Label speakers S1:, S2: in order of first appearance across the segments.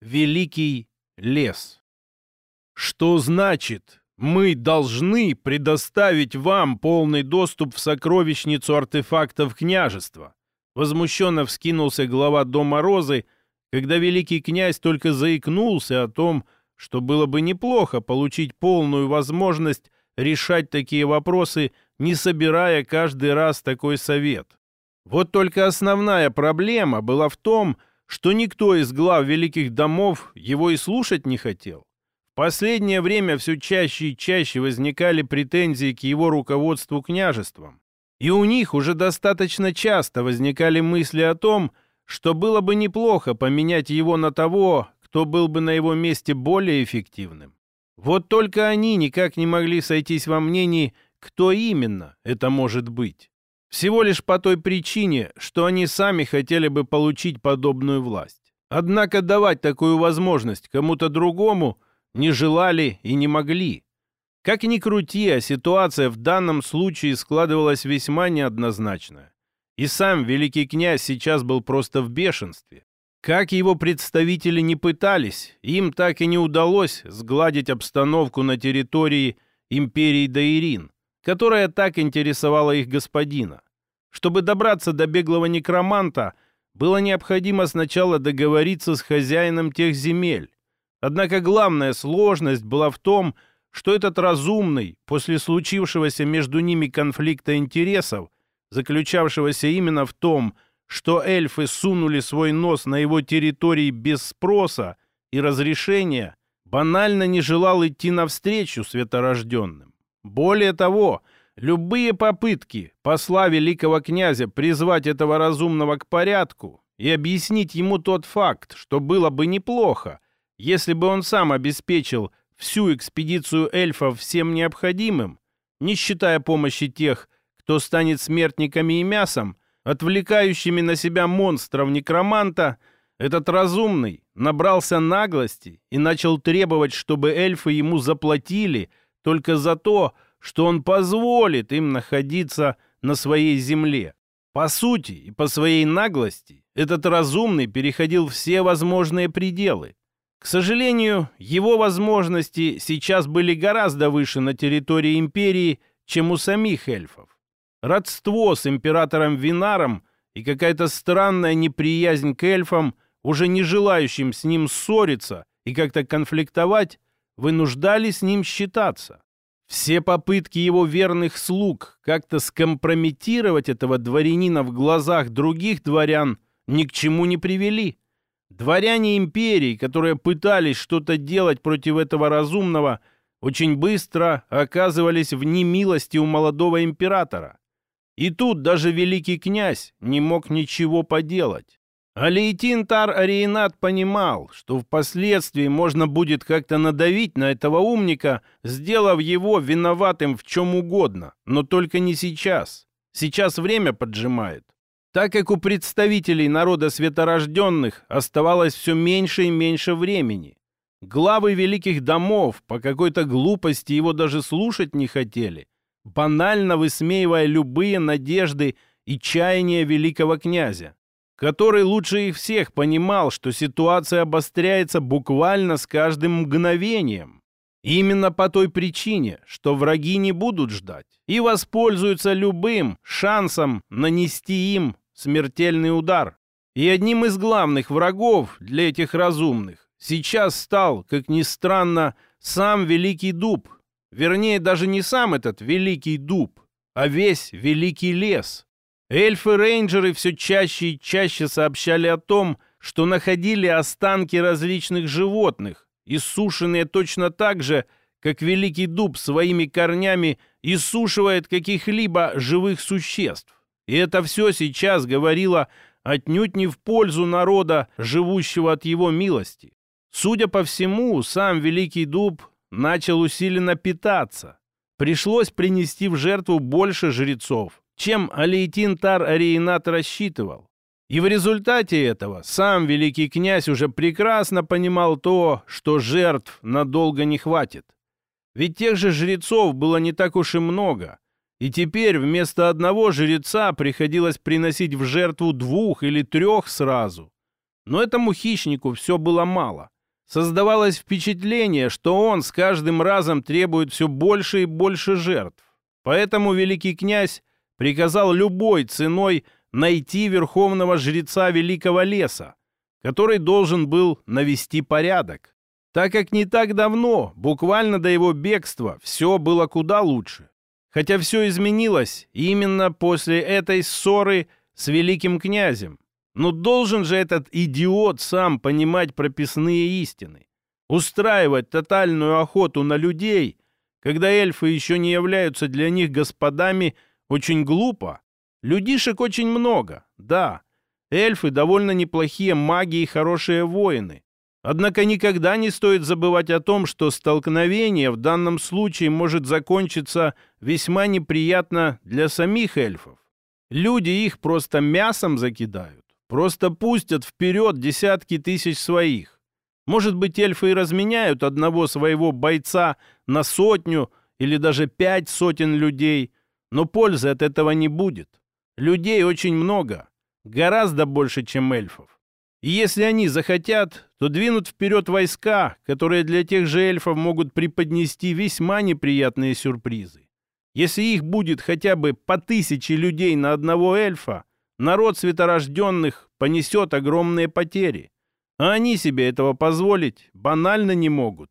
S1: Великий лес. Что значит, мы должны предоставить вам полный доступ в сокровищницу артефактов княжества? Возмущенно вскинулся глава Дома Розы, когда великий князь только заикнулся о том, что было бы неплохо получить полную возможность решать такие вопросы, не собирая каждый раз такой совет. Вот только основная проблема была в том, что никто из глав великих домов его и слушать не хотел. В последнее время все чаще и чаще возникали претензии к его руководству княжеством. И у них уже достаточно часто возникали мысли о том, что было бы неплохо поменять его на того, кто был бы на его месте более эффективным. Вот только они никак не могли сойтись во мнении, кто именно это может быть. Всего лишь по той причине, что они сами хотели бы получить подобную власть. Однако давать такую возможность кому-то другому не желали и не могли. Как ни крути, а ситуация в данном случае складывалась весьма неоднозначно. И сам великий князь сейчас был просто в бешенстве. Как его представители не пытались, им так и не удалось сгладить обстановку на территории империи Даирин, которая так интересовала их господина. Чтобы добраться до беглого некроманта, было необходимо сначала договориться с хозяином тех земель. Однако главная сложность была в том, что этот разумный, после случившегося между ними конфликта интересов, заключавшегося именно в том, что эльфы сунули свой нос на его территории без спроса и разрешения, банально не желал идти навстречу светорожденным. Более того, любые попытки посла великого князя призвать этого разумного к порядку и объяснить ему тот факт, что было бы неплохо, если бы он сам обеспечил всю экспедицию эльфов всем необходимым, не считая помощи тех, кто станет смертниками и мясом, отвлекающими на себя монстров некроманта, этот разумный набрался наглости и начал требовать, чтобы эльфы ему заплатили только за то, что он позволит им находиться на своей земле. По сути и по своей наглости этот разумный переходил все возможные пределы. К сожалению, его возможности сейчас были гораздо выше на территории империи, чем у самих эльфов. Родство с императором Винаром и какая-то странная неприязнь к эльфам, уже не желающим с ним ссориться и как-то конфликтовать, вынуждали с ним считаться. Все попытки его верных слуг как-то скомпрометировать этого дворянина в глазах других дворян ни к чему не привели. Дворяне империи, которые пытались что-то делать против этого разумного, очень быстро оказывались в немилости у молодого императора. И тут даже великий князь не мог ничего поделать. Алейтин Тар Ариенат понимал, что впоследствии можно будет как-то надавить на этого умника, сделав его виноватым в чем угодно, но только не сейчас. Сейчас время поджимает. Так как у представителей народа светорожденных оставалось все меньше и меньше времени. Главы великих домов по какой-то глупости его даже слушать не хотели, банально высмеивая любые надежды и чаяния великого князя который лучше их всех понимал, что ситуация обостряется буквально с каждым мгновением. Именно по той причине, что враги не будут ждать и воспользуются любым шансом нанести им смертельный удар. И одним из главных врагов для этих разумных сейчас стал, как ни странно, сам Великий Дуб. Вернее, даже не сам этот Великий Дуб, а весь Великий Лес, Эльфы-рейнджеры все чаще и чаще сообщали о том, что находили останки различных животных, иссушенные точно так же, как Великий Дуб своими корнями иссушивает каких-либо живых существ. И это все сейчас говорило отнюдь не в пользу народа, живущего от его милости. Судя по всему, сам Великий Дуб начал усиленно питаться. Пришлось принести в жертву больше жрецов, чем Алейтин Тар Ариенат рассчитывал. И в результате этого сам великий князь уже прекрасно понимал то, что жертв надолго не хватит. Ведь тех же жрецов было не так уж и много, и теперь вместо одного жреца приходилось приносить в жертву двух или трех сразу. Но этому хищнику все было мало. Создавалось впечатление, что он с каждым разом требует все больше и больше жертв. Поэтому великий князь приказал любой ценой найти верховного жреца великого леса, который должен был навести порядок. Так как не так давно, буквально до его бегства, все было куда лучше. Хотя все изменилось именно после этой ссоры с великим князем. Но должен же этот идиот сам понимать прописные истины. Устраивать тотальную охоту на людей, когда эльфы еще не являются для них господами, очень глупо. Людишек очень много, да. Эльфы довольно неплохие маги и хорошие воины. Однако никогда не стоит забывать о том, что столкновение в данном случае может закончиться весьма неприятно для самих эльфов. Люди их просто мясом закидают, просто пустят вперед десятки тысяч своих. Может быть, эльфы и разменяют одного своего бойца на сотню или даже пять сотен людей, но пользы от этого не будет. Людей очень много, гораздо больше, чем эльфов. И если они захотят, то двинут вперед войска, которые для тех же эльфов могут преподнести весьма неприятные сюрпризы. Если их будет хотя бы по тысяче людей на одного эльфа, народ светорожденных понесет огромные потери. А они себе этого позволить банально не могут.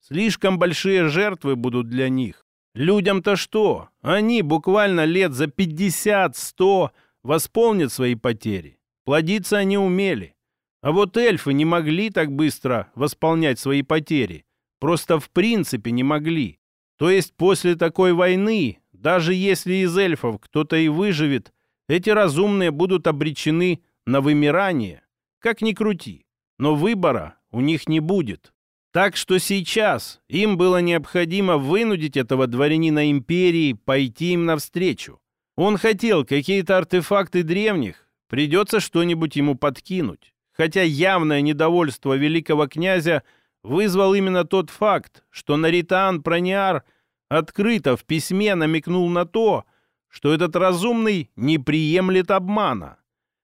S1: Слишком большие жертвы будут для них. Людям-то что? Они буквально лет за 50-100 восполнят свои потери. Плодиться они умели. А вот эльфы не могли так быстро восполнять свои потери. Просто в принципе не могли. То есть после такой войны, даже если из эльфов кто-то и выживет, эти разумные будут обречены на вымирание. Как ни крути. Но выбора у них не будет. Так что сейчас им было необходимо вынудить этого дворянина империи пойти им навстречу. Он хотел какие-то артефакты древних, придется что-нибудь ему подкинуть хотя явное недовольство великого князя вызвал именно тот факт, что Наритан Прониар открыто в письме намекнул на то, что этот разумный не приемлет обмана.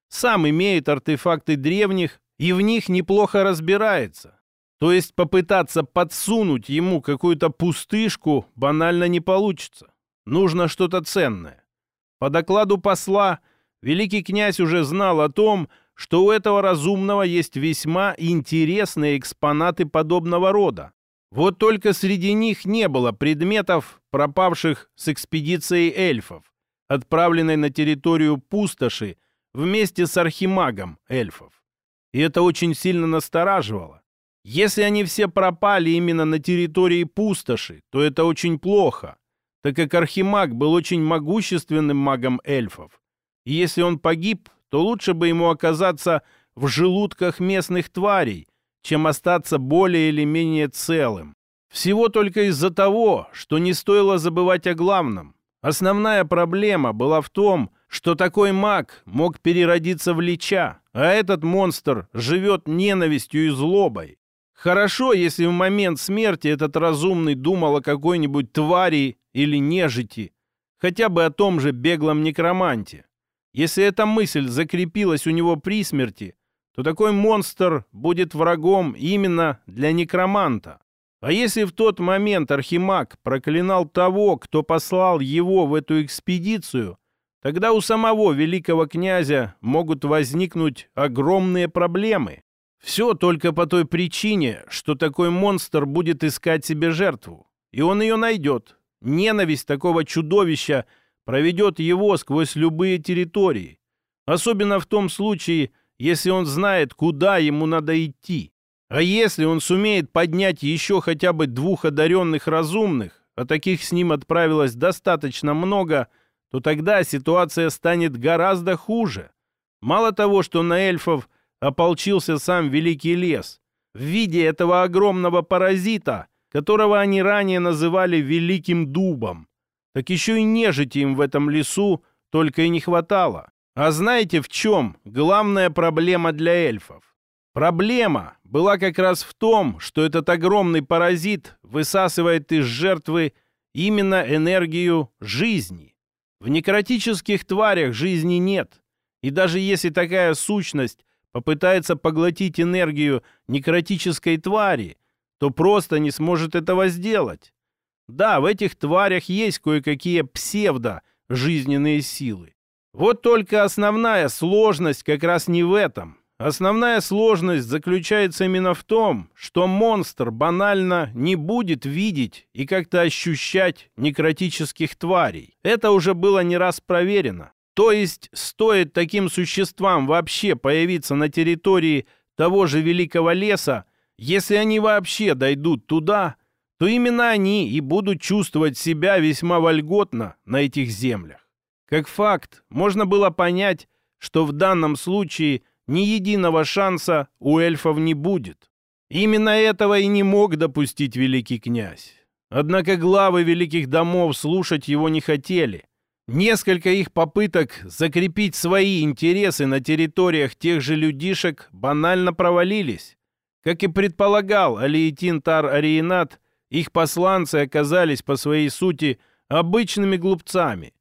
S1: Сам имеет артефакты древних и в них неплохо разбирается. То есть попытаться подсунуть ему какую-то пустышку банально не получится. Нужно что-то ценное. По докладу посла, великий князь уже знал о том, что у этого разумного есть весьма интересные экспонаты подобного рода. Вот только среди них не было предметов, пропавших с экспедицией эльфов, отправленной на территорию пустоши вместе с архимагом эльфов. И это очень сильно настораживало. Если они все пропали именно на территории пустоши, то это очень плохо, так как архимаг был очень могущественным магом эльфов. И если он погиб, то лучше бы ему оказаться в желудках местных тварей, чем остаться более или менее целым. Всего только из-за того, что не стоило забывать о главном. Основная проблема была в том, что такой маг мог переродиться в лича, а этот монстр живет ненавистью и злобой. Хорошо, если в момент смерти этот разумный думал о какой-нибудь твари или нежити, хотя бы о том же беглом некроманте. Если эта мысль закрепилась у него при смерти, то такой монстр будет врагом именно для некроманта. А если в тот момент Архимаг проклинал того, кто послал его в эту экспедицию, тогда у самого великого князя могут возникнуть огромные проблемы. Все только по той причине, что такой монстр будет искать себе жертву. И он ее найдет. Ненависть такого чудовища – проведет его сквозь любые территории. Особенно в том случае, если он знает, куда ему надо идти. А если он сумеет поднять еще хотя бы двух одаренных разумных, а таких с ним отправилось достаточно много, то тогда ситуация станет гораздо хуже. Мало того, что на эльфов ополчился сам Великий Лес в виде этого огромного паразита, которого они ранее называли Великим Дубом, так еще и нежити им в этом лесу только и не хватало. А знаете в чем главная проблема для эльфов? Проблема была как раз в том, что этот огромный паразит высасывает из жертвы именно энергию жизни. В некротических тварях жизни нет. И даже если такая сущность попытается поглотить энергию некротической твари, то просто не сможет этого сделать. Да, в этих тварях есть кое-какие псевдо-жизненные силы. Вот только основная сложность как раз не в этом. Основная сложность заключается именно в том, что монстр банально не будет видеть и как-то ощущать некротических тварей. Это уже было не раз проверено. То есть стоит таким существам вообще появиться на территории того же Великого Леса, если они вообще дойдут туда, то именно они и будут чувствовать себя весьма вольготно на этих землях. Как факт, можно было понять, что в данном случае ни единого шанса у эльфов не будет. Именно этого и не мог допустить великий князь. Однако главы великих домов слушать его не хотели – Несколько их попыток закрепить свои интересы на территориях тех же людишек банально провалились. Как и предполагал Алиетин Тар-Ариенат, их посланцы оказались по своей сути обычными глупцами.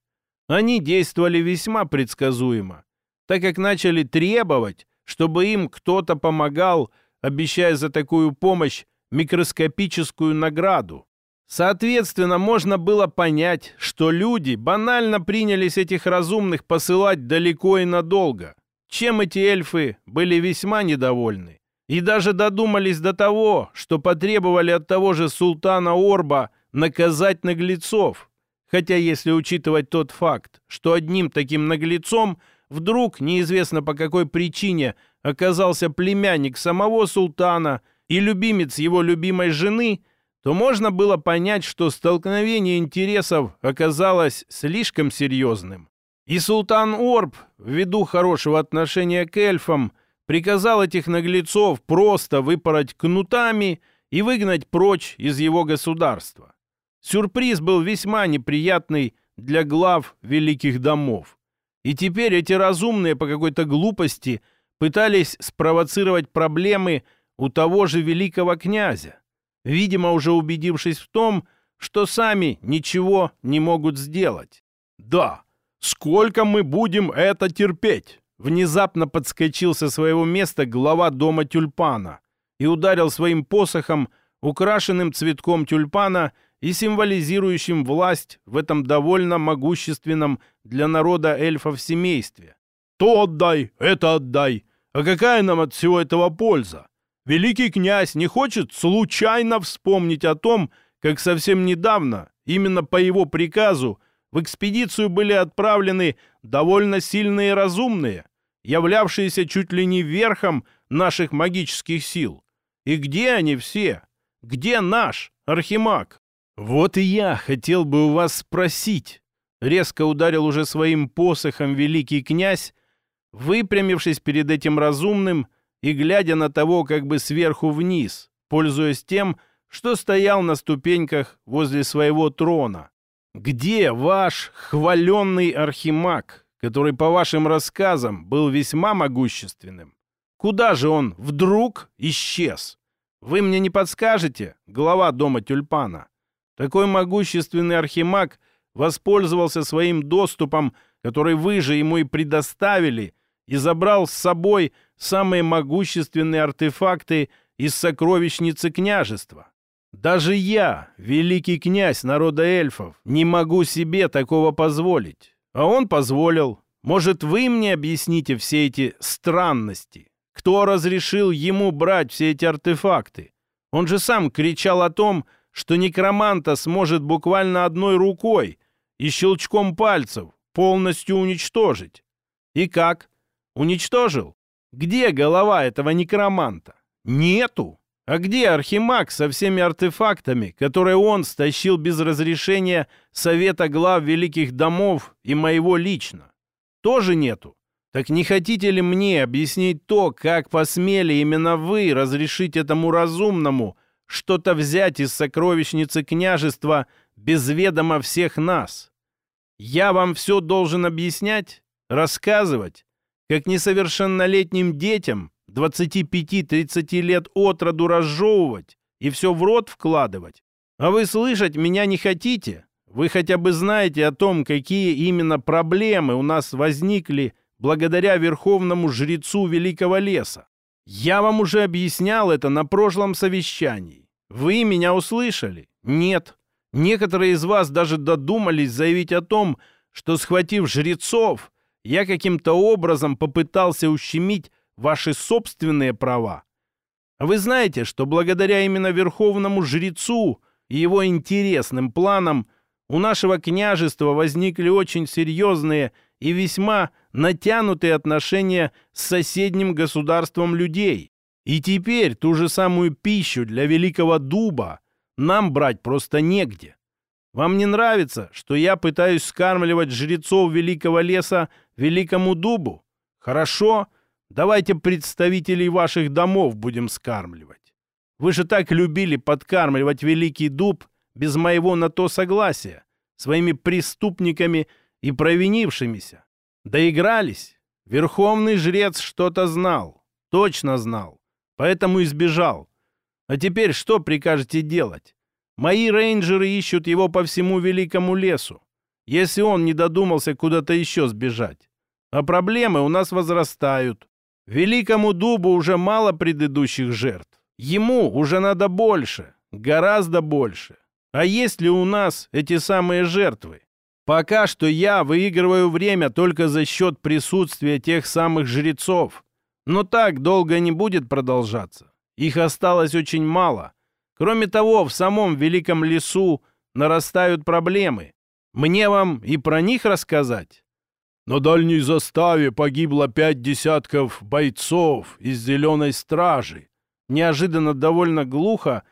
S1: Они действовали весьма предсказуемо, так как начали требовать, чтобы им кто-то помогал, обещая за такую помощь микроскопическую награду. Соответственно, можно было понять, что люди банально принялись этих разумных посылать далеко и надолго, чем эти эльфы были весьма недовольны. И даже додумались до того, что потребовали от того же султана Орба наказать наглецов. Хотя если учитывать тот факт, что одним таким наглецом вдруг, неизвестно по какой причине, оказался племянник самого султана и любимец его любимой жены – то можно было понять, что столкновение интересов оказалось слишком серьезным. И султан Орб, ввиду хорошего отношения к эльфам, приказал этих наглецов просто выпороть кнутами и выгнать прочь из его государства. Сюрприз был весьма неприятный для глав великих домов. И теперь эти разумные по какой-то глупости пытались спровоцировать проблемы у того же великого князя видимо, уже убедившись в том, что сами ничего не могут сделать. «Да, сколько мы будем это терпеть?» Внезапно подскочил со своего места глава дома тюльпана и ударил своим посохом, украшенным цветком тюльпана и символизирующим власть в этом довольно могущественном для народа эльфов семействе. «То отдай, это отдай. А какая нам от всего этого польза? Великий князь не хочет случайно вспомнить о том, как совсем недавно, именно по его приказу, в экспедицию были отправлены довольно сильные и разумные, являвшиеся чуть ли не верхом наших магических сил. И где они все? Где наш архимаг? Вот и я хотел бы у вас спросить. Резко ударил уже своим посохом великий князь, выпрямившись перед этим разумным, и глядя на того как бы сверху вниз, пользуясь тем, что стоял на ступеньках возле своего трона. «Где ваш хваленный архимаг, который, по вашим рассказам, был весьма могущественным? Куда же он вдруг исчез? Вы мне не подскажете, глава дома тюльпана? Такой могущественный архимаг воспользовался своим доступом, который вы же ему и предоставили, и забрал с собой самые могущественные артефакты из сокровищницы княжества. Даже я, великий князь народа эльфов, не могу себе такого позволить. А он позволил. Может, вы мне объясните все эти странности? Кто разрешил ему брать все эти артефакты? Он же сам кричал о том, что некроманта сможет буквально одной рукой и щелчком пальцев полностью уничтожить. И как? Уничтожил? Где голова этого некроманта? Нету. А где Архимаг со всеми артефактами, которые он стащил без разрешения Совета глав Великих Домов и моего лично? Тоже нету. Так не хотите ли мне объяснить то, как посмели именно вы разрешить этому разумному что-то взять из сокровищницы княжества без ведома всех нас? Я вам все должен объяснять, рассказывать? Как несовершеннолетним детям 25-30 лет от роду разжевывать и все в рот вкладывать. А вы слышать меня не хотите? Вы хотя бы знаете о том, какие именно проблемы у нас возникли благодаря верховному жрецу Великого Леса. Я вам уже объяснял это на прошлом совещании. Вы меня услышали? Нет. Некоторые из вас даже додумались заявить о том, что, схватив жрецов, я каким-то образом попытался ущемить ваши собственные права. Вы знаете, что благодаря именно верховному жрецу и его интересным планам у нашего княжества возникли очень серьезные и весьма натянутые отношения с соседним государством людей. И теперь ту же самую пищу для великого дуба нам брать просто негде. Вам не нравится, что я пытаюсь скармливать жрецов великого леса великому дубу? Хорошо, давайте представителей ваших домов будем скармливать. Вы же так любили подкармливать великий дуб без моего на то согласия, своими преступниками и провинившимися. Доигрались. Верховный жрец что-то знал, точно знал, поэтому избежал. А теперь что прикажете делать? Мои рейнджеры ищут его по всему великому лесу, если он не додумался куда-то еще сбежать. А проблемы у нас возрастают. Великому дубу уже мало предыдущих жертв. Ему уже надо больше, гораздо больше. А есть ли у нас эти самые жертвы? Пока что я выигрываю время только за счет присутствия тех самых жрецов. Но так долго не будет продолжаться. Их осталось очень мало. Кроме того, в самом Великом лесу нарастают проблемы. Мне вам и про них рассказать? На дальней заставе погибло пять десятков бойцов из Зеленой Стражи. Неожиданно довольно глухо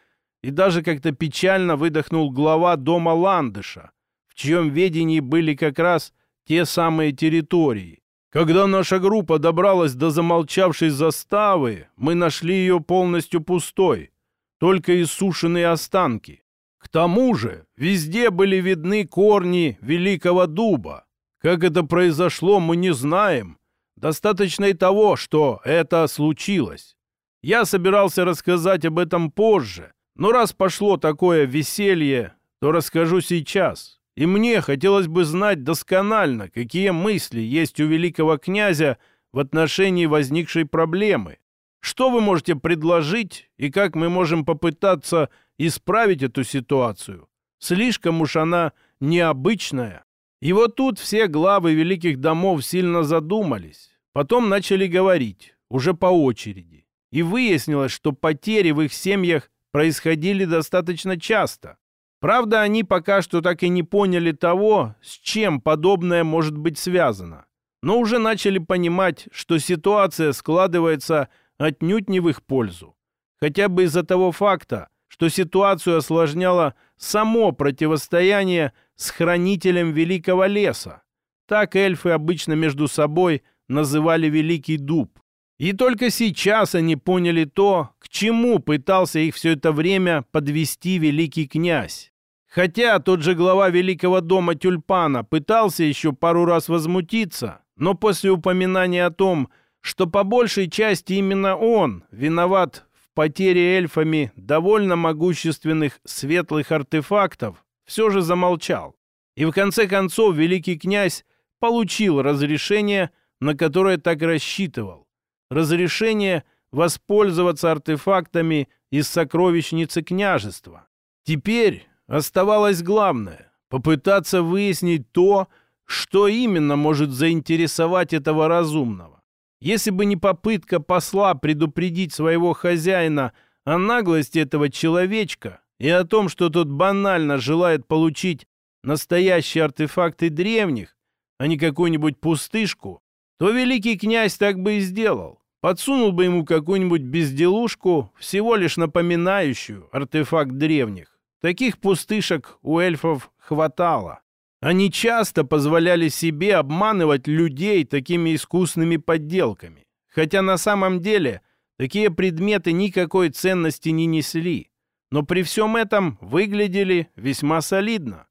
S1: и даже как-то печально выдохнул глава дома Ландыша, в чьем ведении были как раз те самые территории. Когда наша группа добралась до замолчавшей заставы, мы нашли ее полностью пустой, только иссушенные останки. К тому же везде были видны корни великого дуба. Как это произошло, мы не знаем. Достаточно и того, что это случилось. Я собирался рассказать об этом позже, но раз пошло такое веселье, то расскажу сейчас. И мне хотелось бы знать досконально, какие мысли есть у великого князя в отношении возникшей проблемы. Что вы можете предложить и как мы можем попытаться исправить эту ситуацию? Слишком уж она необычная. И вот тут все главы великих домов сильно задумались. Потом начали говорить, уже по очереди. И выяснилось, что потери в их семьях происходили достаточно часто. Правда, они пока что так и не поняли того, с чем подобное может быть связано. Но уже начали понимать, что ситуация складывается отнюдь не в их пользу. Хотя бы из-за того факта, что ситуацию осложняло само противостояние с хранителем Великого Леса. Так эльфы обычно между собой называли Великий Дуб. И только сейчас они поняли то, к чему пытался их все это время подвести великий князь. Хотя тот же глава Великого дома Тюльпана пытался еще пару раз возмутиться, но после упоминания о том, что по большей части именно он виноват в потере эльфами довольно могущественных светлых артефактов, все же замолчал. И в конце концов великий князь получил разрешение, на которое так рассчитывал разрешение воспользоваться артефактами из сокровищницы княжества. Теперь оставалось главное — попытаться выяснить то, что именно может заинтересовать этого разумного. Если бы не попытка посла предупредить своего хозяина о наглости этого человечка и о том, что тот банально желает получить настоящие артефакты древних, а не какую-нибудь пустышку, то великий князь так бы и сделал. Подсунул бы ему какую-нибудь безделушку, всего лишь напоминающую артефакт древних. Таких пустышек у эльфов хватало. Они часто позволяли себе обманывать людей такими искусными подделками. Хотя на самом деле такие предметы никакой ценности не несли. Но при всем этом выглядели весьма солидно.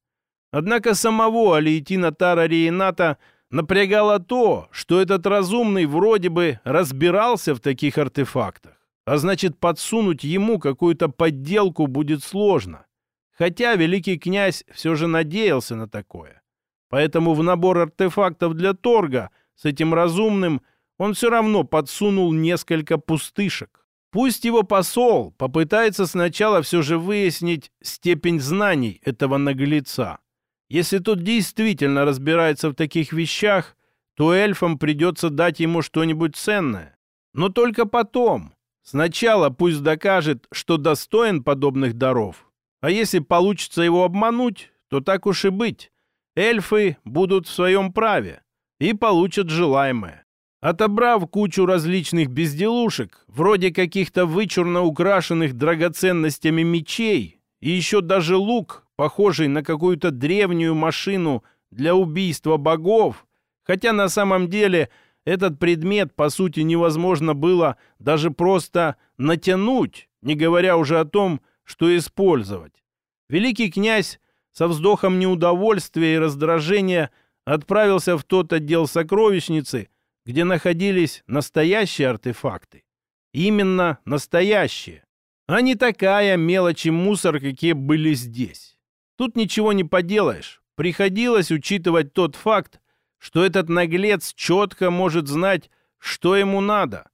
S1: Однако самого Алиетина Тара Риената – напрягало то, что этот разумный вроде бы разбирался в таких артефактах, а значит подсунуть ему какую-то подделку будет сложно. Хотя великий князь все же надеялся на такое. Поэтому в набор артефактов для торга с этим разумным, он все равно подсунул несколько пустышек. Пусть его посол попытается сначала все же выяснить степень знаний этого наглеца. Если тот действительно разбирается в таких вещах, то эльфам придется дать ему что-нибудь ценное. Но только потом. Сначала пусть докажет, что достоин подобных даров. А если получится его обмануть, то так уж и быть. Эльфы будут в своем праве и получат желаемое. Отобрав кучу различных безделушек, вроде каких-то вычурно украшенных драгоценностями мечей, и еще даже лук, похожий на какую-то древнюю машину для убийства богов, хотя на самом деле этот предмет, по сути, невозможно было даже просто натянуть, не говоря уже о том, что использовать. Великий князь со вздохом неудовольствия и раздражения отправился в тот отдел сокровищницы, где находились настоящие артефакты. Именно настоящие, а не такая мелочь и мусор, какие были здесь. Тут ничего не поделаешь. Приходилось учитывать тот факт, что этот наглец четко может знать, что ему надо.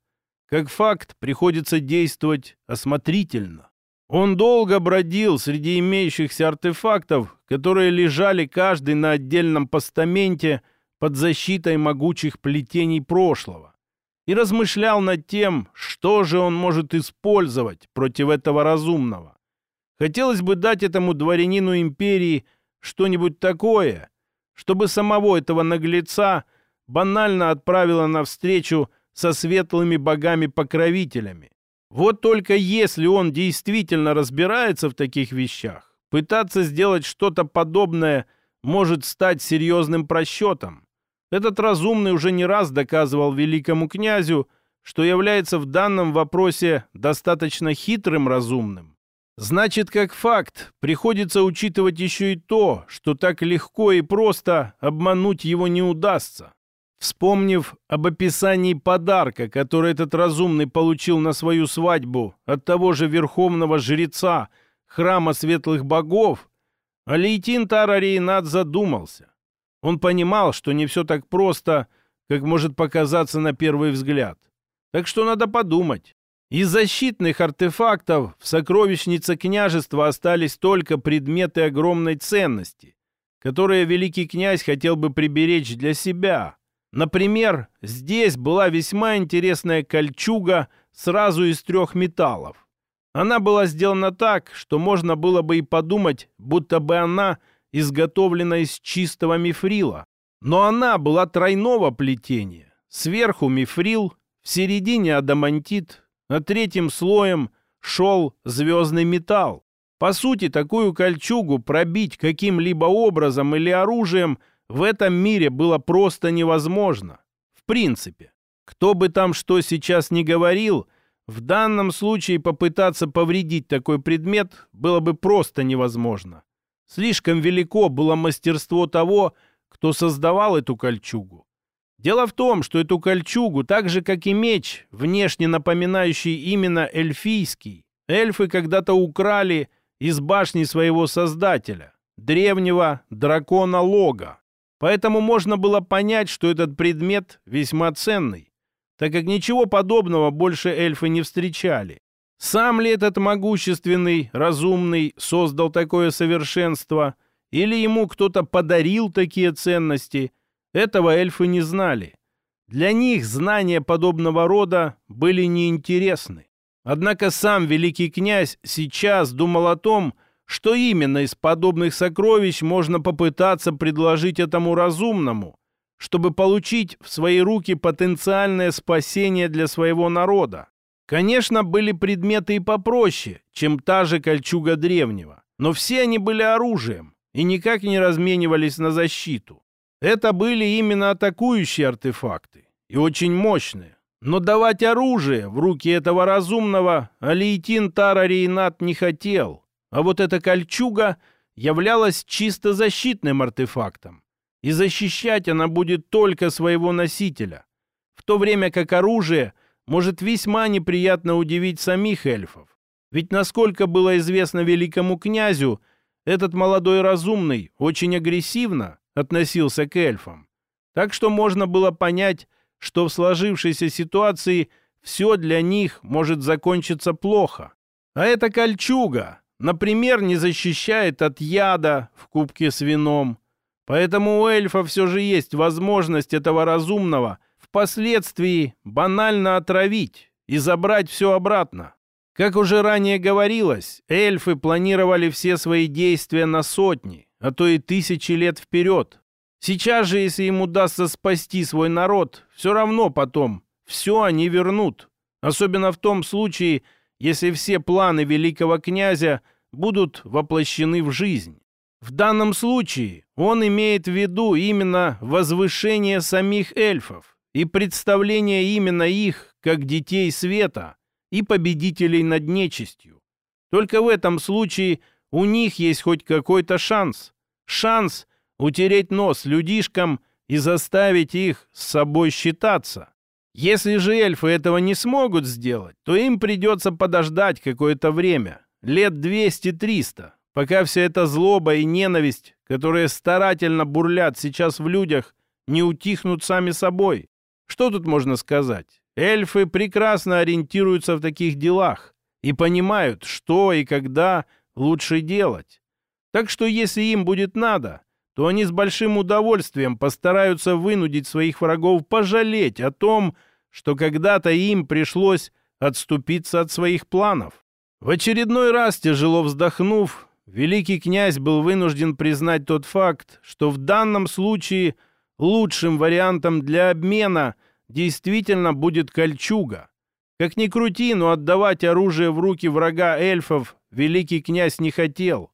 S1: Как факт, приходится действовать осмотрительно. Он долго бродил среди имеющихся артефактов, которые лежали каждый на отдельном постаменте под защитой могучих плетений прошлого, и размышлял над тем, что же он может использовать против этого разумного. Хотелось бы дать этому дворянину империи что-нибудь такое, чтобы самого этого наглеца банально отправило навстречу со светлыми богами-покровителями. Вот только если он действительно разбирается в таких вещах, пытаться сделать что-то подобное может стать серьезным просчетом. Этот разумный уже не раз доказывал великому князю, что является в данном вопросе достаточно хитрым разумным. Значит, как факт, приходится учитывать еще и то, что так легко и просто обмануть его не удастся. Вспомнив об описании подарка, который этот разумный получил на свою свадьбу от того же верховного жреца храма светлых богов, Алейтин Тарарейнат задумался. Он понимал, что не все так просто, как может показаться на первый взгляд. Так что надо подумать. Из защитных артефактов в сокровищнице княжества остались только предметы огромной ценности, которые великий князь хотел бы приберечь для себя, Например, здесь была весьма интересная кольчуга сразу из трех металлов. Она была сделана так, что можно было бы и подумать, будто бы она изготовлена из чистого мифрила. Но она была тройного плетения. Сверху мифрил, в середине адамантит, а третьим слоем шел звездный металл. По сути, такую кольчугу пробить каким-либо образом или оружием – в этом мире было просто невозможно. В принципе. Кто бы там что сейчас ни говорил, в данном случае попытаться повредить такой предмет было бы просто невозможно. Слишком велико было мастерство того, кто создавал эту кольчугу. Дело в том, что эту кольчугу, так же как и меч, внешне напоминающий именно эльфийский, эльфы когда-то украли из башни своего создателя, древнего дракона Лога. Поэтому можно было понять, что этот предмет весьма ценный, так как ничего подобного больше эльфы не встречали. Сам ли этот могущественный, разумный создал такое совершенство, или ему кто-то подарил такие ценности, этого эльфы не знали. Для них знания подобного рода были неинтересны. Однако сам великий князь сейчас думал о том, что именно из подобных сокровищ можно попытаться предложить этому разумному, чтобы получить в свои руки потенциальное спасение для своего народа. Конечно, были предметы и попроще, чем та же кольчуга древнего, но все они были оружием и никак не разменивались на защиту. Это были именно атакующие артефакты и очень мощные. Но давать оружие в руки этого разумного Алиетин Тара Рейнат не хотел – а вот эта кольчуга являлась чисто защитным артефактом, и защищать она будет только своего носителя, в то время как оружие может весьма неприятно удивить самих эльфов. Ведь, насколько было известно великому князю, этот молодой разумный очень агрессивно относился к эльфам. Так что можно было понять, что в сложившейся ситуации все для них может закончиться плохо. А эта кольчуга, например, не защищает от яда в кубке с вином. Поэтому у эльфа все же есть возможность этого разумного впоследствии банально отравить и забрать все обратно. Как уже ранее говорилось, эльфы планировали все свои действия на сотни, а то и тысячи лет вперед. Сейчас же, если им удастся спасти свой народ, все равно потом все они вернут. Особенно в том случае, если все планы великого князя будут воплощены в жизнь. В данном случае он имеет в виду именно возвышение самих эльфов и представление именно их как детей света и победителей над нечистью. Только в этом случае у них есть хоть какой-то шанс. Шанс утереть нос людишкам и заставить их с собой считаться. Если же эльфы этого не смогут сделать, то им придется подождать какое-то время, лет 200-300, пока вся эта злоба и ненависть, которые старательно бурлят сейчас в людях, не утихнут сами собой. Что тут можно сказать? Эльфы прекрасно ориентируются в таких делах и понимают, что и когда лучше делать. Так что если им будет надо, то они с большим удовольствием постараются вынудить своих врагов пожалеть о том, что когда-то им пришлось отступиться от своих планов. В очередной раз, тяжело вздохнув, великий князь был вынужден признать тот факт, что в данном случае лучшим вариантом для обмена действительно будет кольчуга. Как ни крути, но отдавать оружие в руки врага эльфов великий князь не хотел.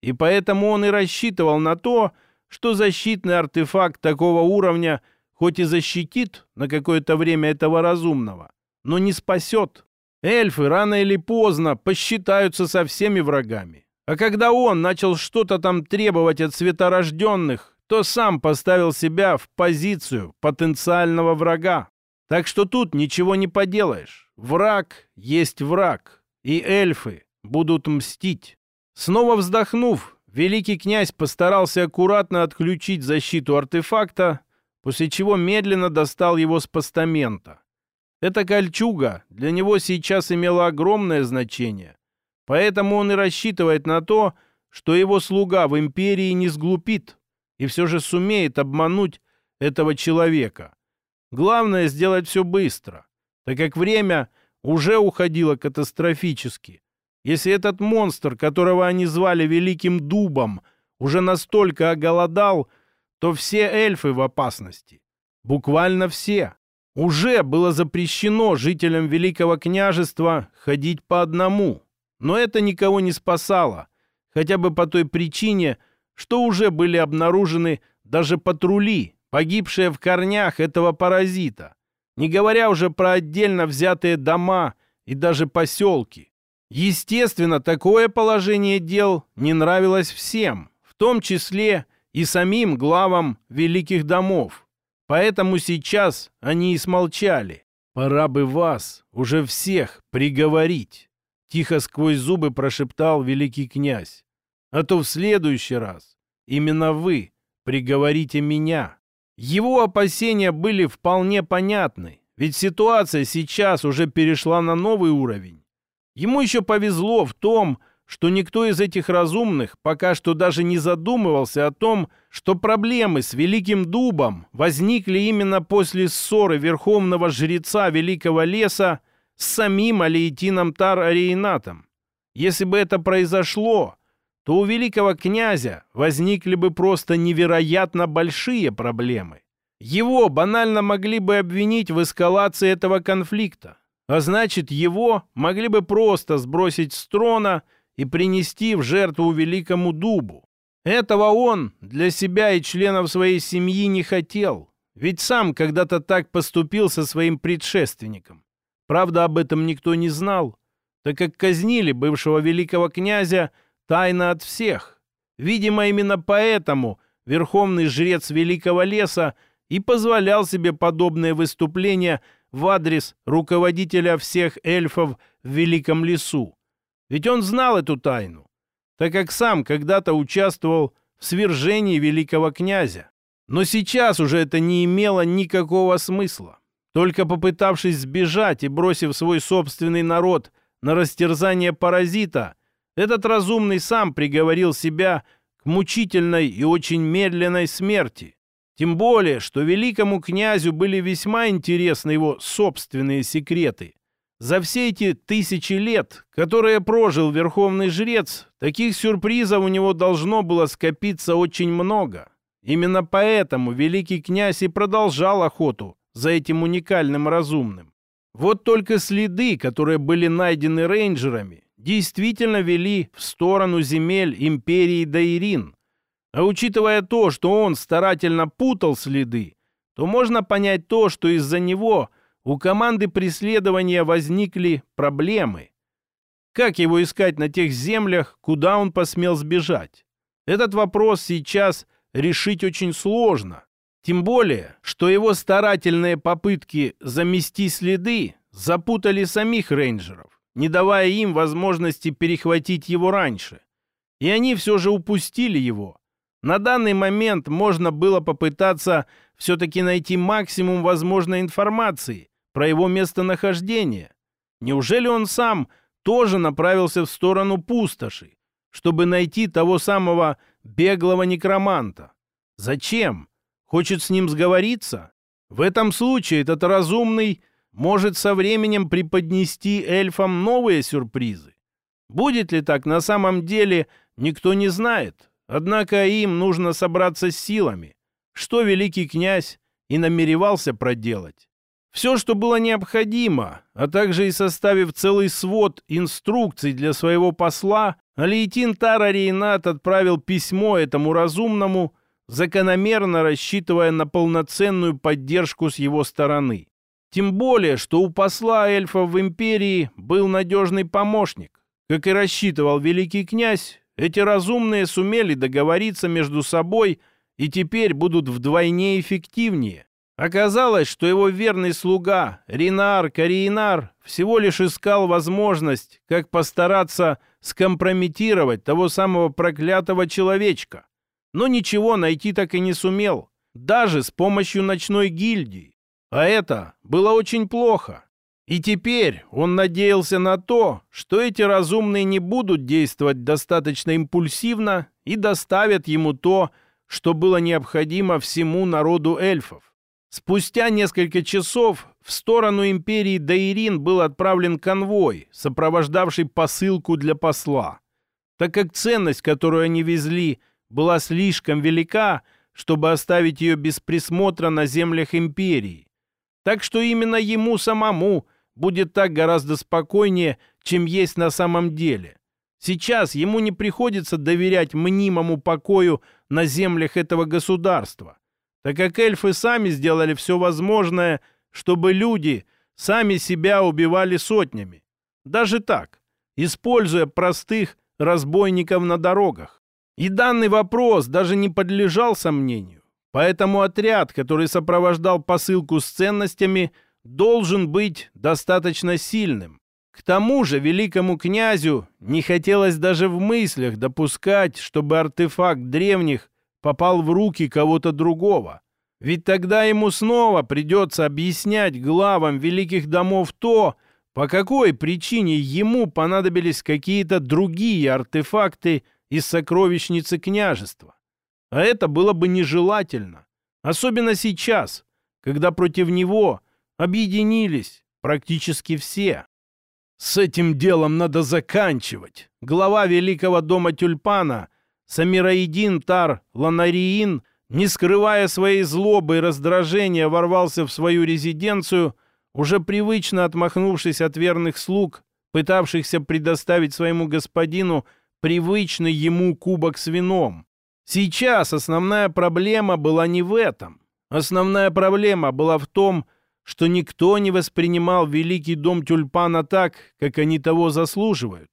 S1: И поэтому он и рассчитывал на то, что защитный артефакт такого уровня хоть и защитит на какое-то время этого разумного, но не спасет. Эльфы рано или поздно посчитаются со всеми врагами. А когда он начал что-то там требовать от светорожденных, то сам поставил себя в позицию потенциального врага. Так что тут ничего не поделаешь. Враг есть враг, и эльфы будут мстить. Снова вздохнув, Великий князь постарался аккуратно отключить защиту артефакта, после чего медленно достал его с постамента. Эта кольчуга для него сейчас имела огромное значение, поэтому он и рассчитывает на то, что его слуга в империи не сглупит и все же сумеет обмануть этого человека. Главное сделать все быстро, так как время уже уходило катастрофически. Если этот монстр, которого они звали Великим Дубом, уже настолько оголодал, то все эльфы в опасности. Буквально все. Уже было запрещено жителям Великого княжества ходить по одному. Но это никого не спасало, хотя бы по той причине, что уже были обнаружены даже патрули, погибшие в корнях этого паразита, не говоря уже про отдельно взятые дома и даже поселки. Естественно, такое положение дел не нравилось всем, в том числе и самим главам великих домов. Поэтому сейчас они и смолчали. «Пора бы вас, уже всех, приговорить», — тихо сквозь зубы прошептал великий князь. «А то в следующий раз именно вы приговорите меня». Его опасения были вполне понятны, ведь ситуация сейчас уже перешла на новый уровень. Ему еще повезло в том, что никто из этих разумных пока что даже не задумывался о том, что проблемы с Великим Дубом возникли именно после ссоры верховного жреца Великого Леса с самим Алиетином Тар-Ариенатом. Если бы это произошло, то у великого князя возникли бы просто невероятно большие проблемы. Его банально могли бы обвинить в эскалации этого конфликта. А значит, его могли бы просто сбросить с трона и принести в жертву великому дубу. Этого он для себя и членов своей семьи не хотел, ведь сам когда-то так поступил со своим предшественником. Правда, об этом никто не знал, так как казнили бывшего великого князя тайно от всех. Видимо, именно поэтому верховный жрец великого леса и позволял себе подобные выступления в адрес руководителя всех эльфов в Великом лесу. Ведь он знал эту тайну, так как сам когда-то участвовал в свержении великого князя. Но сейчас уже это не имело никакого смысла. Только попытавшись сбежать и бросив свой собственный народ на растерзание паразита, этот разумный сам приговорил себя к мучительной и очень медленной смерти. Тем более, что великому князю были весьма интересны его собственные секреты. За все эти тысячи лет, которые прожил верховный жрец, таких сюрпризов у него должно было скопиться очень много. Именно поэтому великий князь и продолжал охоту за этим уникальным разумным. Вот только следы, которые были найдены рейнджерами, действительно вели в сторону земель империи Дайрин. А учитывая то, что он старательно путал следы, то можно понять то, что из-за него у команды преследования возникли проблемы. Как его искать на тех землях, куда он посмел сбежать? Этот вопрос сейчас решить очень сложно. Тем более, что его старательные попытки замести следы запутали самих рейнджеров, не давая им возможности перехватить его раньше. И они все же упустили его, на данный момент можно было попытаться все-таки найти максимум возможной информации про его местонахождение. Неужели он сам тоже направился в сторону пустоши, чтобы найти того самого беглого некроманта? Зачем? Хочет с ним сговориться? В этом случае этот разумный может со временем преподнести эльфам новые сюрпризы. Будет ли так на самом деле, никто не знает. Однако им нужно собраться с силами, что великий князь и намеревался проделать. Все, что было необходимо, а также и составив целый свод инструкций для своего посла, Алиетин Тара Рейнат отправил письмо этому разумному, закономерно рассчитывая на полноценную поддержку с его стороны. Тем более, что у посла эльфов в империи был надежный помощник. Как и рассчитывал великий князь, эти разумные сумели договориться между собой и теперь будут вдвойне эффективнее. Оказалось, что его верный слуга Ринар Кариинар всего лишь искал возможность, как постараться скомпрометировать того самого проклятого человечка. Но ничего найти так и не сумел, даже с помощью ночной гильдии. А это было очень плохо. И теперь он надеялся на то, что эти разумные не будут действовать достаточно импульсивно и доставят ему то, что было необходимо всему народу эльфов. Спустя несколько часов в сторону империи Даирин был отправлен конвой, сопровождавший посылку для посла. Так как ценность, которую они везли, была слишком велика, чтобы оставить ее без присмотра на землях империи. Так что именно ему самому – будет так гораздо спокойнее, чем есть на самом деле. Сейчас ему не приходится доверять мнимому покою на землях этого государства, так как эльфы сами сделали все возможное, чтобы люди сами себя убивали сотнями. Даже так, используя простых разбойников на дорогах. И данный вопрос даже не подлежал сомнению. Поэтому отряд, который сопровождал посылку с ценностями, должен быть достаточно сильным. К тому же великому князю не хотелось даже в мыслях допускать, чтобы артефакт древних попал в руки кого-то другого. Ведь тогда ему снова придется объяснять главам великих домов то, по какой причине ему понадобились какие-то другие артефакты из сокровищницы княжества. А это было бы нежелательно. Особенно сейчас, когда против него Объединились практически все. С этим делом надо заканчивать. Глава Великого дома Тюльпана Самираидин Тар Ланариин, не скрывая своей злобы и раздражения, ворвался в свою резиденцию, уже привычно отмахнувшись от верных слуг, пытавшихся предоставить своему господину привычный ему кубок с вином. Сейчас основная проблема была не в этом. Основная проблема была в том, что никто не воспринимал Великий дом Тюльпана так, как они того заслуживают.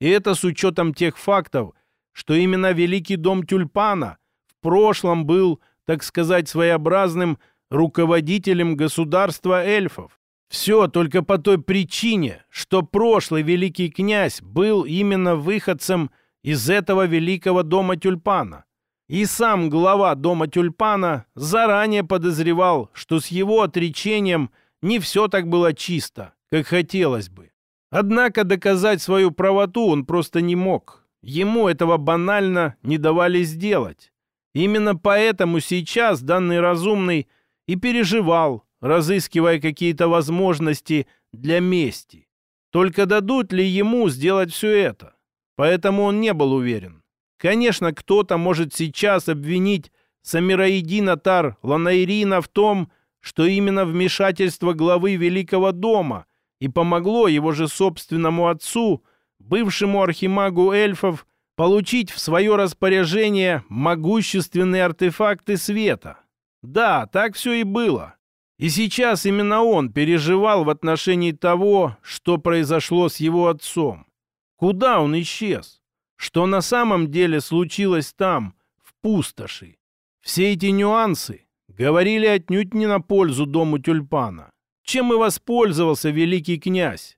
S1: И это с учетом тех фактов, что именно Великий дом Тюльпана в прошлом был, так сказать, своеобразным руководителем государства эльфов. Все только по той причине, что прошлый великий князь был именно выходцем из этого великого дома тюльпана. И сам глава дома тюльпана заранее подозревал, что с его отречением не все так было чисто, как хотелось бы. Однако доказать свою правоту он просто не мог. Ему этого банально не давали сделать. Именно поэтому сейчас данный разумный и переживал, разыскивая какие-то возможности для мести. Только дадут ли ему сделать все это? Поэтому он не был уверен. Конечно, кто-то может сейчас обвинить Самираидина Тар Ланаирина в том, что именно вмешательство главы Великого дома и помогло его же собственному отцу, бывшему архимагу эльфов, получить в свое распоряжение могущественные артефакты света. Да, так все и было. И сейчас именно он переживал в отношении того, что произошло с его отцом. Куда он исчез? Что на самом деле случилось там, в пустоши? Все эти нюансы говорили отнюдь не на пользу дому тюльпана. Чем и воспользовался великий князь?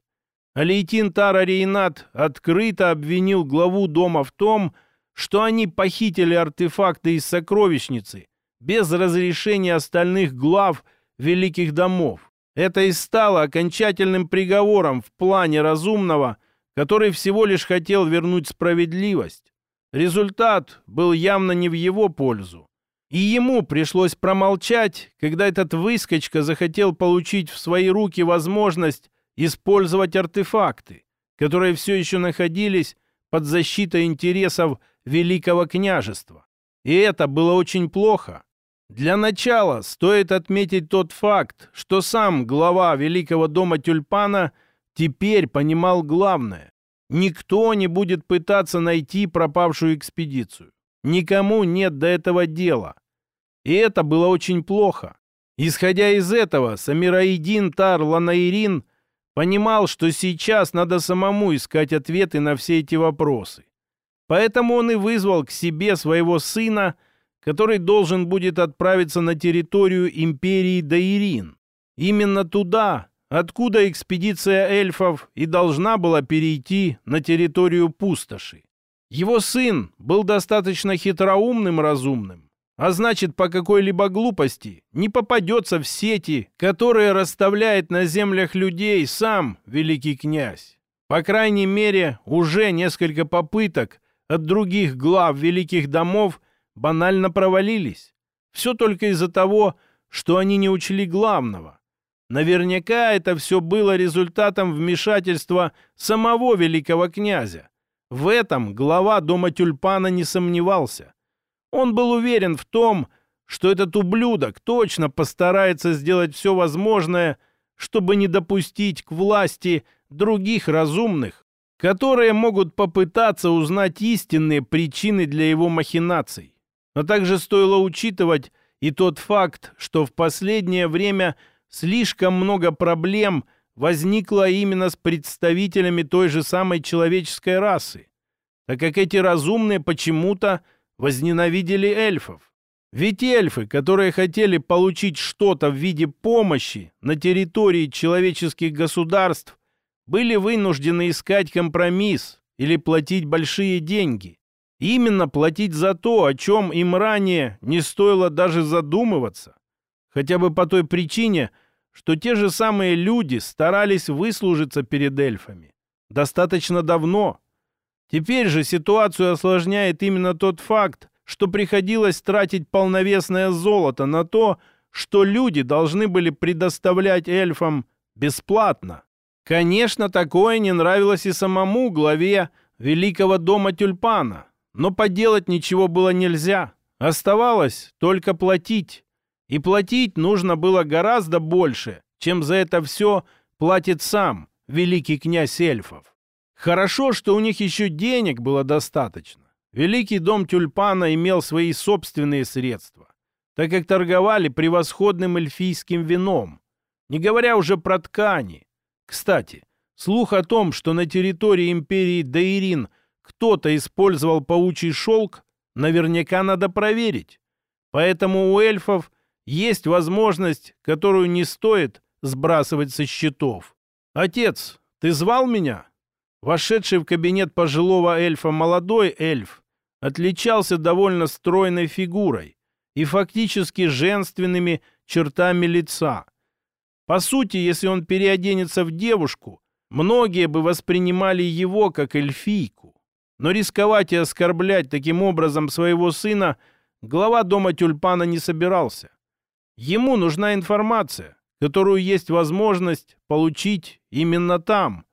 S1: Алейтин Тара Рейнат открыто обвинил главу дома в том, что они похитили артефакты из сокровищницы без разрешения остальных глав великих домов. Это и стало окончательным приговором в плане разумного, который всего лишь хотел вернуть справедливость. Результат был явно не в его пользу. И ему пришлось промолчать, когда этот выскочка захотел получить в свои руки возможность использовать артефакты, которые все еще находились под защитой интересов Великого княжества. И это было очень плохо. Для начала стоит отметить тот факт, что сам глава Великого дома Тюльпана теперь понимал главное. Никто не будет пытаться найти пропавшую экспедицию. Никому нет до этого дела. И это было очень плохо. Исходя из этого, Самираидин Тар Ланаирин Понимал, что сейчас надо самому искать ответы на все эти вопросы. Поэтому он и вызвал к себе своего сына, который должен будет отправиться на территорию империи Даирин. Именно туда, откуда экспедиция эльфов и должна была перейти на территорию пустоши. Его сын был достаточно хитроумным разумным, а значит, по какой-либо глупости не попадется в сети, которые расставляет на землях людей сам великий князь. По крайней мере, уже несколько попыток от других глав великих домов банально провалились. Все только из-за того, что они не учли главного. Наверняка это все было результатом вмешательства самого великого князя. В этом глава дома тюльпана не сомневался. Он был уверен в том, что этот ублюдок точно постарается сделать все возможное, чтобы не допустить к власти других разумных, которые могут попытаться узнать истинные причины для его махинаций. Но также стоило учитывать и тот факт, что в последнее время слишком много проблем возникло именно с представителями той же самой человеческой расы, так как эти разумные почему-то возненавидели эльфов. Ведь эльфы, которые хотели получить что-то в виде помощи на территории человеческих государств, были вынуждены искать компромисс или платить большие деньги. Именно платить за то, о чем им ранее не стоило даже задумываться. Хотя бы по той причине, что те же самые люди старались выслужиться перед эльфами. Достаточно давно, Теперь же ситуацию осложняет именно тот факт, что приходилось тратить полновесное золото на то, что люди должны были предоставлять эльфам бесплатно. Конечно, такое не нравилось и самому главе Великого дома Тюльпана, но поделать ничего было нельзя. Оставалось только платить. И платить нужно было гораздо больше, чем за это все платит сам великий князь эльфов. Хорошо, что у них еще денег было достаточно. Великий дом тюльпана имел свои собственные средства, так как торговали превосходным эльфийским вином, не говоря уже про ткани. Кстати, слух о том, что на территории империи Дейрин кто-то использовал паучий шелк, наверняка надо проверить. Поэтому у эльфов есть возможность, которую не стоит сбрасывать со счетов. «Отец, ты звал меня?» Вошедший в кабинет пожилого эльфа молодой эльф отличался довольно стройной фигурой и фактически женственными чертами лица. По сути, если он переоденется в девушку, многие бы воспринимали его как эльфийку. Но рисковать и оскорблять таким образом своего сына глава дома тюльпана не собирался. Ему нужна информация, которую есть возможность получить именно там.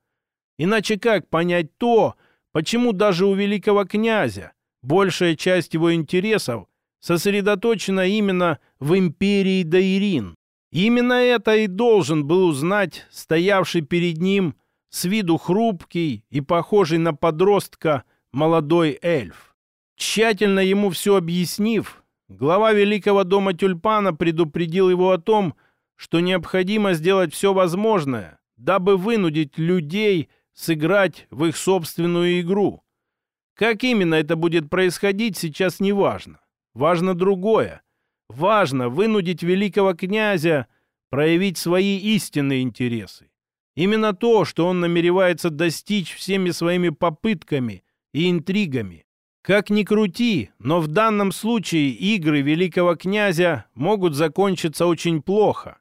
S1: Иначе как понять то, почему даже у великого князя большая часть его интересов сосредоточена именно в империи Дайрин? Именно это и должен был узнать стоявший перед ним с виду хрупкий и похожий на подростка молодой эльф. Тщательно ему все объяснив, глава Великого дома Тюльпана предупредил его о том, что необходимо сделать все возможное, дабы вынудить людей сыграть в их собственную игру. Как именно это будет происходить, сейчас не важно. Важно другое. Важно вынудить великого князя проявить свои истинные интересы. Именно то, что он намеревается достичь всеми своими попытками и интригами. Как ни крути, но в данном случае игры великого князя могут закончиться очень плохо.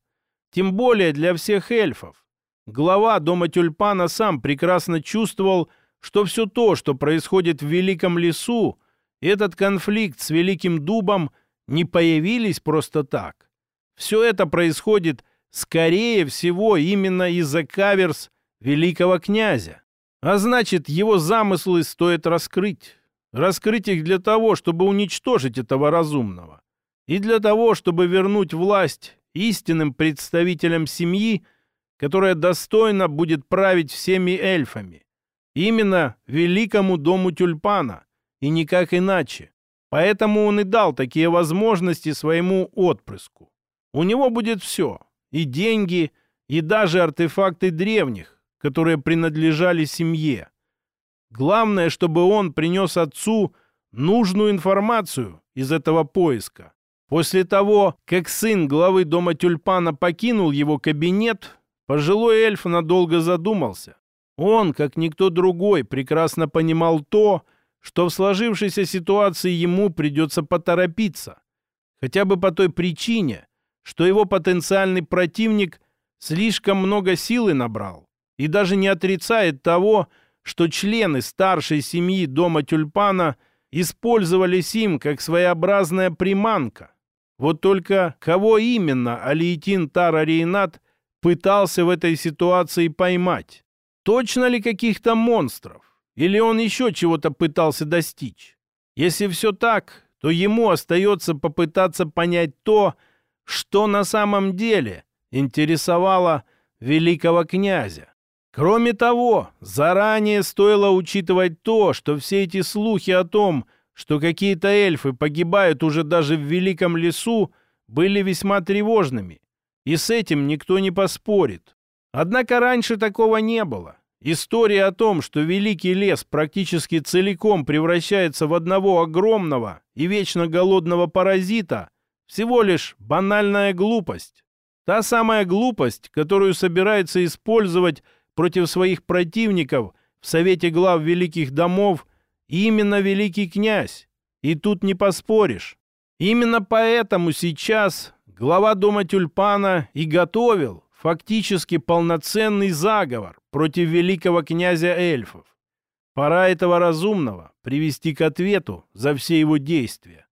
S1: Тем более для всех эльфов. Глава дома тюльпана сам прекрасно чувствовал, что все то, что происходит в Великом лесу, этот конфликт с Великим дубом не появились просто так. Все это происходит, скорее всего, именно из-за каверс великого князя. А значит, его замыслы стоит раскрыть. Раскрыть их для того, чтобы уничтожить этого разумного. И для того, чтобы вернуть власть истинным представителям семьи, которая достойно будет править всеми эльфами. Именно великому дому тюльпана, и никак иначе. Поэтому он и дал такие возможности своему отпрыску. У него будет все. И деньги, и даже артефакты древних, которые принадлежали семье. Главное, чтобы он принес отцу нужную информацию из этого поиска. После того, как сын главы дома тюльпана покинул его кабинет, пожилой эльф надолго задумался. Он, как никто другой, прекрасно понимал то, что в сложившейся ситуации ему придется поторопиться. Хотя бы по той причине, что его потенциальный противник слишком много силы набрал и даже не отрицает того, что члены старшей семьи дома тюльпана использовались им как своеобразная приманка. Вот только кого именно Алиетин Тарариенат пытался в этой ситуации поймать? Точно ли каких-то монстров? Или он еще чего-то пытался достичь? Если все так, то ему остается попытаться понять то, что на самом деле интересовало великого князя. Кроме того, заранее стоило учитывать то, что все эти слухи о том, что какие-то эльфы погибают уже даже в Великом лесу, были весьма тревожными. И с этим никто не поспорит. Однако раньше такого не было. История о том, что Великий лес практически целиком превращается в одного огромного и вечно голодного паразита, всего лишь банальная глупость. Та самая глупость, которую собирается использовать против своих противников в Совете глав Великих домов – Именно великий князь. И тут не поспоришь. Именно поэтому сейчас глава дома тюльпана и готовил фактически полноценный заговор против великого князя эльфов. Пора этого разумного привести к ответу за все его действия.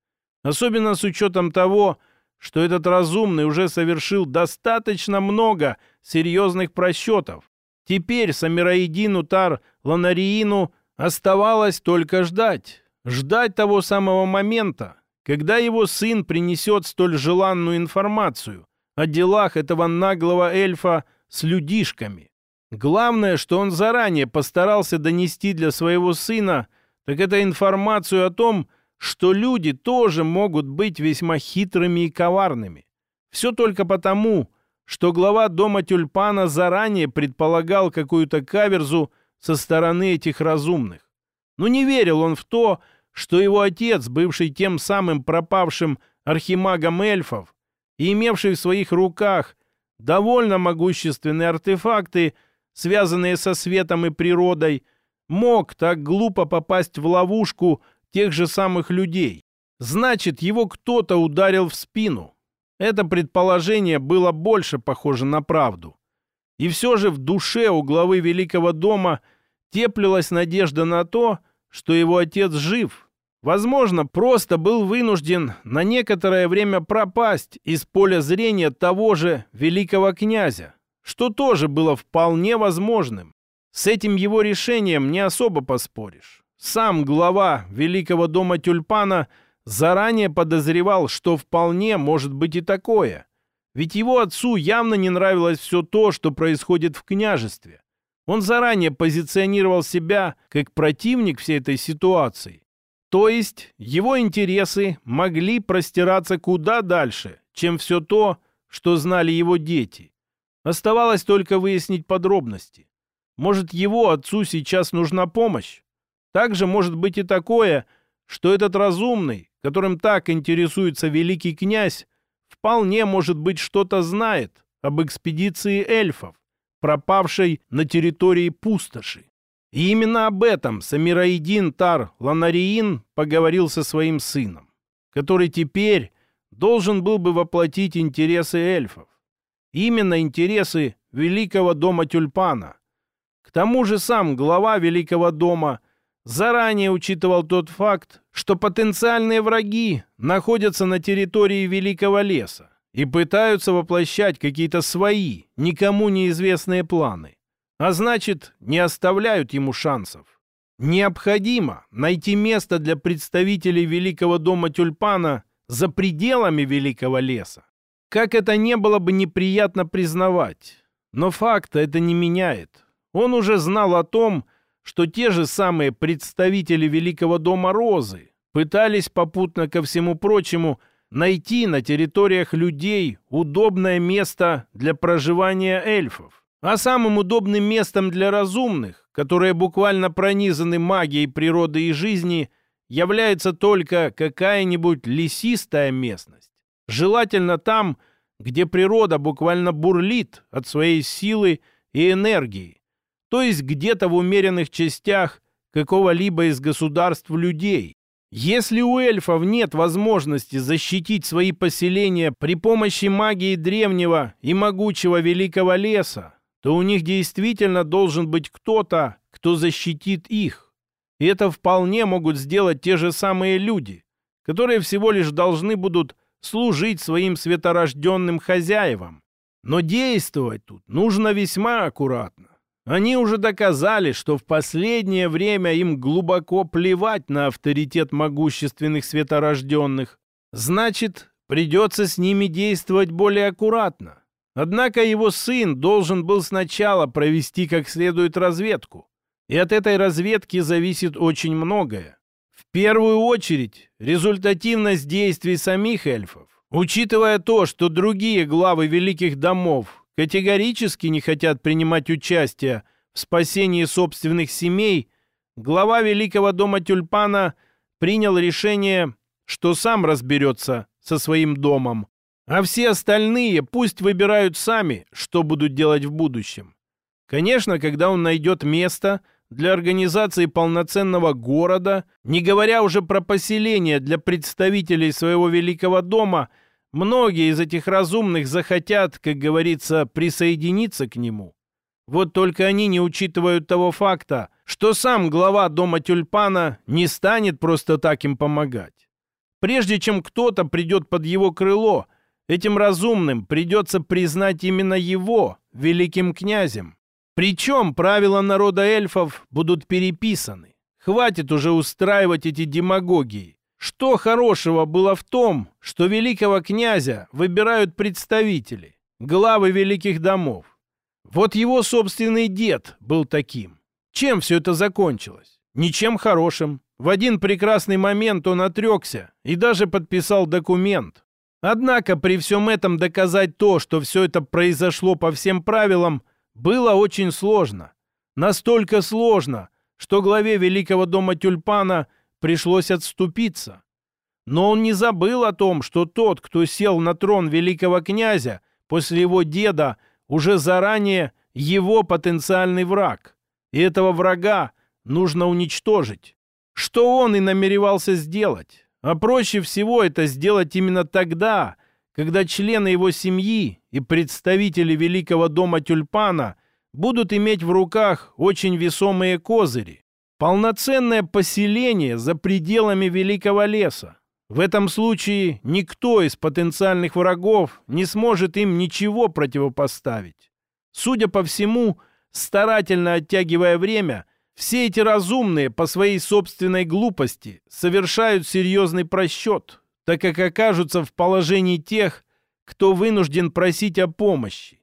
S1: Особенно с учетом того, что этот разумный уже совершил достаточно много серьезных просчетов. Теперь Самираидину Тар Ланариину Оставалось только ждать. Ждать того самого момента, когда его сын принесет столь желанную информацию о делах этого наглого эльфа с людишками. Главное, что он заранее постарался донести для своего сына, так это информацию о том, что люди тоже могут быть весьма хитрыми и коварными. Все только потому, что глава дома тюльпана заранее предполагал какую-то каверзу со стороны этих разумных. Но не верил он в то, что его отец, бывший тем самым пропавшим архимагом эльфов и имевший в своих руках довольно могущественные артефакты, связанные со светом и природой, мог так глупо попасть в ловушку тех же самых людей. Значит, его кто-то ударил в спину. Это предположение было больше похоже на правду. И все же в душе у главы Великого дома теплилась надежда на то, что его отец жив. Возможно, просто был вынужден на некоторое время пропасть из поля зрения того же великого князя, что тоже было вполне возможным. С этим его решением не особо поспоришь. Сам глава Великого дома Тюльпана заранее подозревал, что вполне может быть и такое. Ведь его отцу явно не нравилось все то, что происходит в княжестве. Он заранее позиционировал себя как противник всей этой ситуации. То есть его интересы могли простираться куда дальше, чем все то, что знали его дети. Оставалось только выяснить подробности. Может, его отцу сейчас нужна помощь? Также может быть и такое, что этот разумный, которым так интересуется великий князь, вполне может быть что-то знает об экспедиции эльфов, пропавшей на территории пустоши. И именно об этом Самираидин Тар Ланариин поговорил со своим сыном, который теперь должен был бы воплотить интересы эльфов. Именно интересы Великого дома Тюльпана. К тому же сам глава Великого дома заранее учитывал тот факт, что потенциальные враги находятся на территории Великого леса и пытаются воплощать какие-то свои, никому неизвестные планы. А значит, не оставляют ему шансов. Необходимо найти место для представителей Великого дома Тюльпана за пределами Великого леса. Как это не было бы неприятно признавать. Но факта это не меняет. Он уже знал о том, что те же самые представители Великого дома Розы пытались попутно ко всему прочему – найти на территориях людей удобное место для проживания эльфов. А самым удобным местом для разумных, которые буквально пронизаны магией природы и жизни, является только какая-нибудь лесистая местность. Желательно там, где природа буквально бурлит от своей силы и энергии, то есть где-то в умеренных частях какого-либо из государств людей, если у эльфов нет возможности защитить свои поселения при помощи магии древнего и могучего великого леса, то у них действительно должен быть кто-то, кто защитит их. И это вполне могут сделать те же самые люди, которые всего лишь должны будут служить своим светорожденным хозяевам. Но действовать тут нужно весьма аккуратно. Они уже доказали, что в последнее время им глубоко плевать на авторитет могущественных светорожденных. Значит, придется с ними действовать более аккуратно. Однако его сын должен был сначала провести как следует разведку. И от этой разведки зависит очень многое. В первую очередь, результативность действий самих эльфов. Учитывая то, что другие главы великих домов категорически не хотят принимать участие в спасении собственных семей, глава Великого дома Тюльпана принял решение, что сам разберется со своим домом, а все остальные пусть выбирают сами, что будут делать в будущем. Конечно, когда он найдет место для организации полноценного города, не говоря уже про поселение для представителей своего великого дома – Многие из этих разумных захотят, как говорится, присоединиться к нему. Вот только они не учитывают того факта, что сам глава дома тюльпана не станет просто так им помогать. Прежде чем кто-то придет под его крыло, этим разумным придется признать именно его великим князем. Причем правила народа эльфов будут переписаны. Хватит уже устраивать эти демагогии. Что хорошего было в том, что великого князя выбирают представители, главы великих домов? Вот его собственный дед был таким. Чем все это закончилось? Ничем хорошим. В один прекрасный момент он отрекся и даже подписал документ. Однако при всем этом доказать то, что все это произошло по всем правилам, было очень сложно. Настолько сложно, что главе Великого дома Тюльпана пришлось отступиться. Но он не забыл о том, что тот, кто сел на трон великого князя после его деда, уже заранее его потенциальный враг. И этого врага нужно уничтожить. Что он и намеревался сделать. А проще всего это сделать именно тогда, когда члены его семьи и представители Великого дома Тюльпана будут иметь в руках очень весомые козыри. Полноценное поселение за пределами Великого леса. В этом случае никто из потенциальных врагов не сможет им ничего противопоставить. Судя по всему, старательно оттягивая время, все эти разумные по своей собственной глупости совершают серьезный просчет, так как окажутся в положении тех, кто вынужден просить о помощи.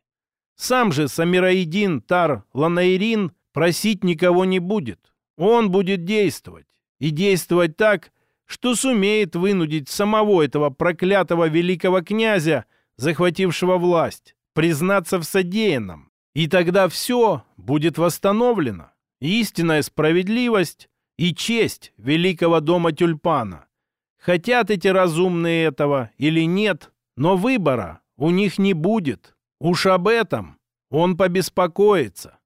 S1: Сам же Самираидин Тар Ланаирин просить никого не будет. Он будет действовать. И действовать так, что сумеет вынудить самого этого проклятого великого князя, захватившего власть, признаться в содеянном. И тогда все будет восстановлено. Истинная справедливость и честь великого дома тюльпана. Хотят эти разумные этого или нет, но выбора у них не будет. Уж об этом он побеспокоится.